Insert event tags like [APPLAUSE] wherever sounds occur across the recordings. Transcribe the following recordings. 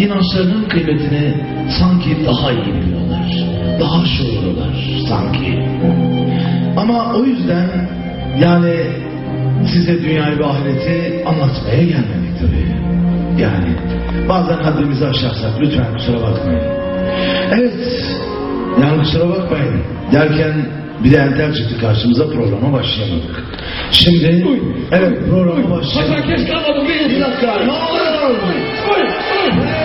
İnançlarının kıymetini sanki daha iyi biliyorlar. Daha şuurlular sanki. Ama o yüzden yani size dünyayı ve ahireti anlatmaya gelmedik tabii. Yani bazen haddimizi aşarsak lütfen kusura bakmayın. Evet, yani kusura bakmayın. Derken bir de entel çıktı karşımıza programa başlayamadık. Şimdi, evet programa kalmadım değil Bir dakika, ne olur? Buyur. Tabii tabii. Buyur.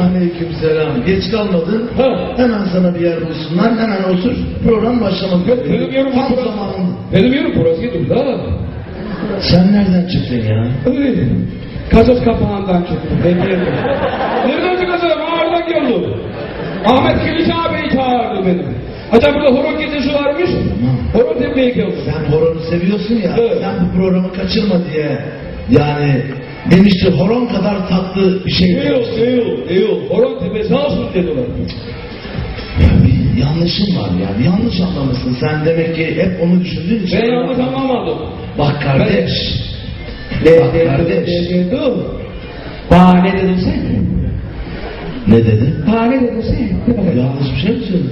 Aleyküm selam. Geç kalmadın. Ha. Hemen sana bir yer bulsunlar. Hemen otur. Program başlamak Yok, benim yerim Tam burası. zamanında. Benim yerim burasıydı da. Sen nereden çıktın ya? Öyle. Gazoz kapağından çıktım. Bekledim. Nereden çıkacağım? Ağırdan geldim. Ahmet Kiliç ağabeyi çağırdı beni. Hatta burada horon gecesi varmış. Horon tepeye geldim. Sen horonu seviyorsun ya. Evet. Sen bu programı kaçırma diye. Yani demişti horon kadar tatlı bir şey. Değil, değil, değil. Horon tepesi olsun dediler. Bir yanlışın var ya. Bir yanlış anlamışsın. Sen demek ki hep onu düşündüğün için. Ben yanlış anlamadım. Bak kardeş. Ne Bak kardeş. dedim? Bana ne dedin sen? Ne dedi? Bana ne dedin sen? De bakayım. Yanlış bir şey mi söyledin?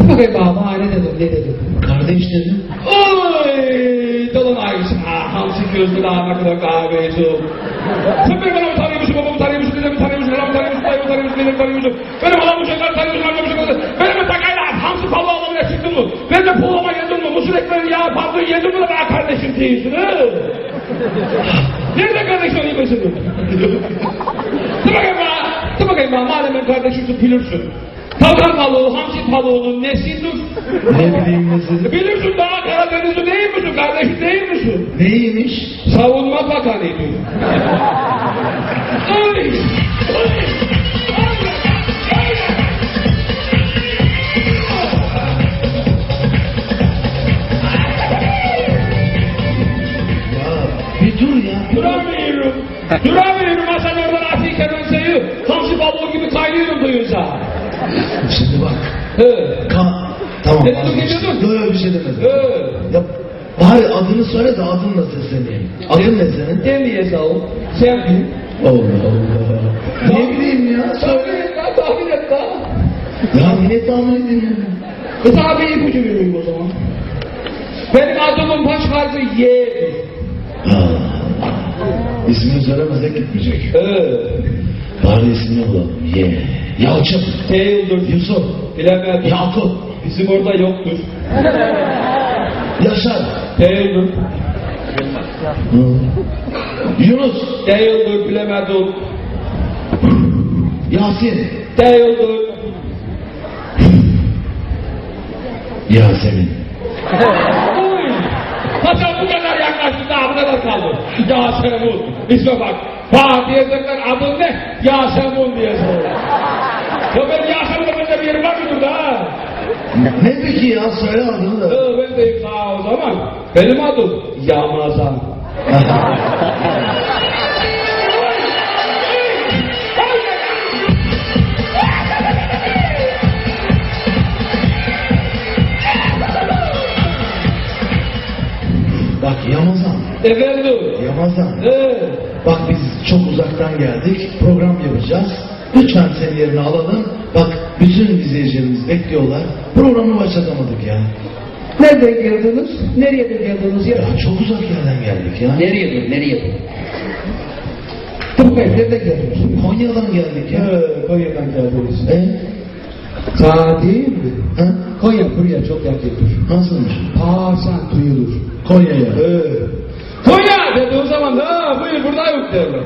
Bakayım bana, bana ne dedin? Ne dedin? Kardeş dedim. Oy! Dolunay ha, hamsi gözlü daha ne kadar kahveydi. Sen benim anamı tanıyormuşsun, babamı tanıyormuşsun, dedemi tanıyormuşsun, anamı tanıyormuşsun, dayımı tanıyormuşsun, dedemi tanıyormuşsun. Benim anamı çocukları tanıyormuşsun, anamı çocukları Benim de takayla hamsi pahalı alamaya çıktın mı? Ben de poğlama yedin mi? Musul ekmeğini yağ patlığı yedin mi bana kardeşim değilsin ha? Nerede kardeş olayım ben senin? Dur bakayım bana, dur bakayım bana, madem ben kardeşimsin bilirsin. Tavşan balığı, hamsi balığının nesidir? Ne bileyim ne dedi. Bilirsin daha Karadenizli değil misin? Kardeşim değil misin? Neymiş? Savunma Bakanıydı. Ay! Ay! Şimdi bak. He. Ka tamam Ne ne dedin? Yok yok bir şey demedim. He. Ya bari adını söyle de adınla sesleneyim. Adın ne senin? Deliye sağ ol. Sevdim. Allah Allah. Ne bileyim ya söyle. Tahmin et lan, tahmin et lan. Ya niye tahmin edin ya? E sana bir ipucu vereyim o zaman. Benim adımın baş harfi Y'dir. İsmini söylemezsek gitmeyecek. He. Bari ismini bulalım. Ye. Yalçın. Değildir. Yusuf. Bilemedim. Yakup. Bizim orada yoktur. [LAUGHS] Yaşar. Değildir. Hı. Yunus. Değildir bilemedim. Yasin. Değildir. Yasemin. Hasan bu kadar yaklaştı daha bu kadar kaldı. Yasemin. İsme bak. Bana diyecekler adın ne? Yasemin diye soruyor. Ya ben bende bir mıdır da ha? Ne peki ya söyle adını da. Ee, ben de sağ o zaman. Benim adım Yamazan. [LAUGHS] Efendim? Yamazan. Ee, Bak biz çok uzaktan geldik. Program yapacağız. Lütfen seni yerine alalım. Bak bütün izleyicilerimiz bekliyorlar. Programı başlatamadık ya. Nereden geldiniz? Nereye de geldiniz ya? Ya çok uzak yerden geldik ya. Nereye dur, nereye dur? Bakayım, nereden geldiniz? Konya'dan geldik ya. Ee, Konya'dan geldiniz. E? Sağ değil mi? Ha? Konya buraya çok yakındır. Nasılmış? Pağsan duyulur. Konya'ya. Ee, Konya dediği zaman da ha, buyur burada yok derler.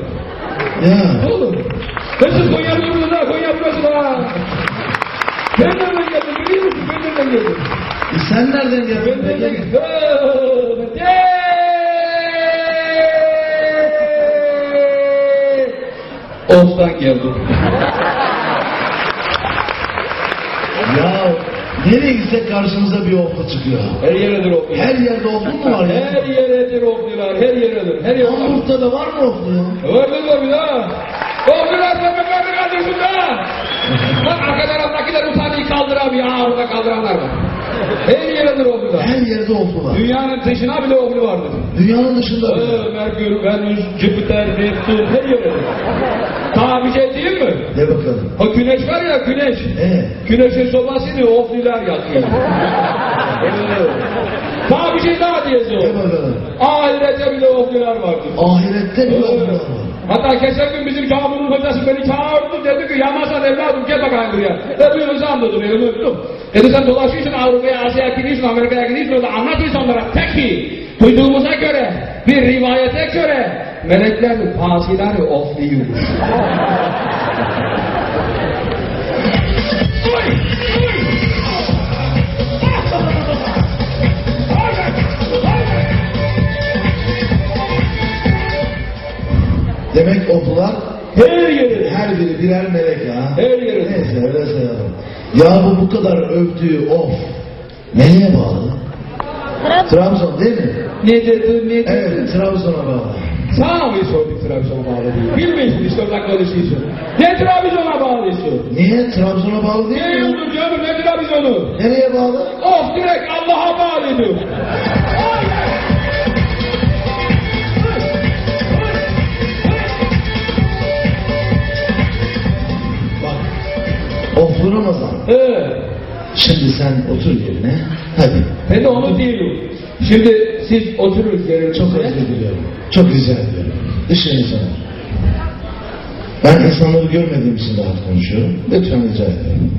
Ya. Oğlum. Ben siz Konya burada da Konya burası da. Ben nereden geldim biliyor musun? Ben nereden geldim? E sen nereden Ben geldin nereden peki? geldim? Of'tan geldim. Ya Nereye gitsek karşımıza bir oflu çıkıyor. Her yeredir oflular. Her yerde oflu mu var ya? Her yeredir oflular. Her yeredir. Her yeredir. Hamburg'da da var mı oflu ya? Gördün mü bir daha? Oflular tepeklerini kaldırsın da. Bak arka taraftakiler utanıyı kaldıramıyor. Ha orada kaldıranlar var. Her yeredir oflular. Her yerde oflu var. Dünyanın dışına bile oflu vardır. Dünyanın dışında bile. Ee, Merkür, Venüs, Jüpiter, Neptün her yeredir. Daha bir şey değil mi? De bakalım. O güneş var ya güneş. Ee, Güneşin sobasını oflular yakıyor. Daha bir şey daha diyeceğim. Ahirette bile oflular vardır. Ahirette bile oflu var. Hatta geçen gün bizim caminin hocası beni çağırdı dedi ki Yamazan evladım gel bakayım buraya. Ben bir hocam dedim elimi öptüm. Dedi sen dolaşıyorsun Avrupa'ya, Asya'ya gidiyorsun, Amerika'ya gidiyorsun da anlat insanlara. Peki duyduğumuza göre, bir rivayete göre melekler fasileri ofluyormuş. Birer melek ya. Her yeri. Neyse öyle sayalım. Ya bu bu kadar övdüğü of nereye bağlı? Trabzon değil mi? Ne dedi, ne dedi? Evet Trabzon'a bağlı. Sana mı sorduk Trabzon'a bağlı diye? Bilmiyorsun işte orada konuşuyorsun. Ne Trabzon'a bağlısın? Niye Trabzon'a bağlı değil Ne mi? yıldır canım ne Trabzon'u? Nereye bağlı? Of direkt Allah'a bağlıdır. Bak. Oflu Ramazan. Ee, Şimdi sen otur yerine. Hadi. ben de onu diyorum. Şimdi siz oturun yerinize. Çok özür diliyorum. Çok rica ediyorum. Sana. Ben insanları görmediğim için rahat konuşuyorum. Lütfen rica ediyorum.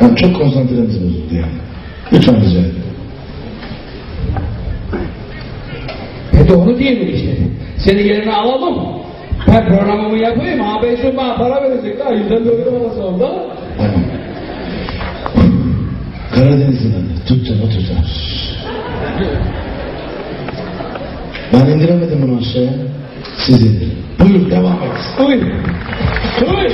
Ben çok konsantremiz bozuldu yani. Lütfen rica ediyorum. Ben de onu diyorum işte. Seni yerine alalım. Ben programımı yapayım. Şu bana para verecek daha. Yüzden böyle bana sonunda. Tamam. Karadeniz'in. Tutacağım oturacağım. Ben indiremedim bunu aşağıya. Siz indirin. Buyur devam et. Uy. Uy.